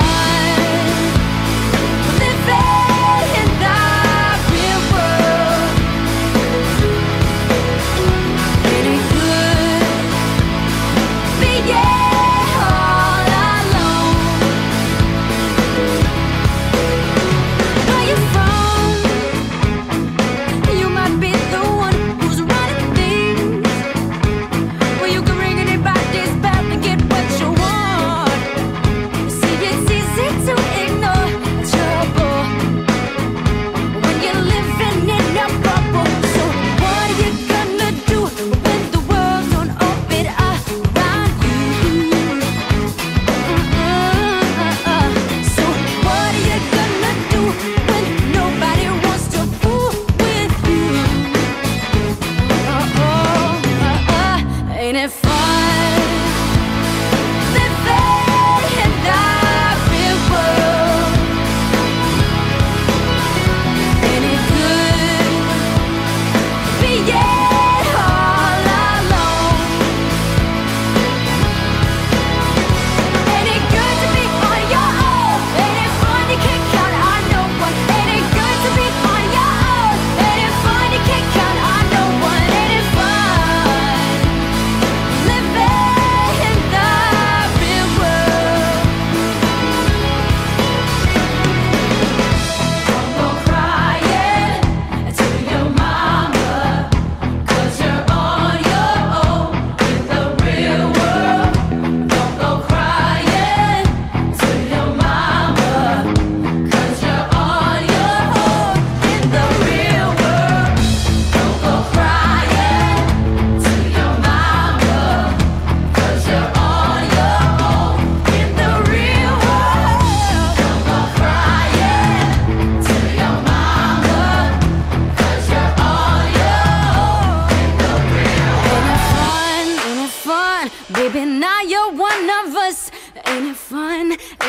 fun.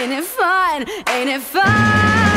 Ain't it fun? Ain't it fun?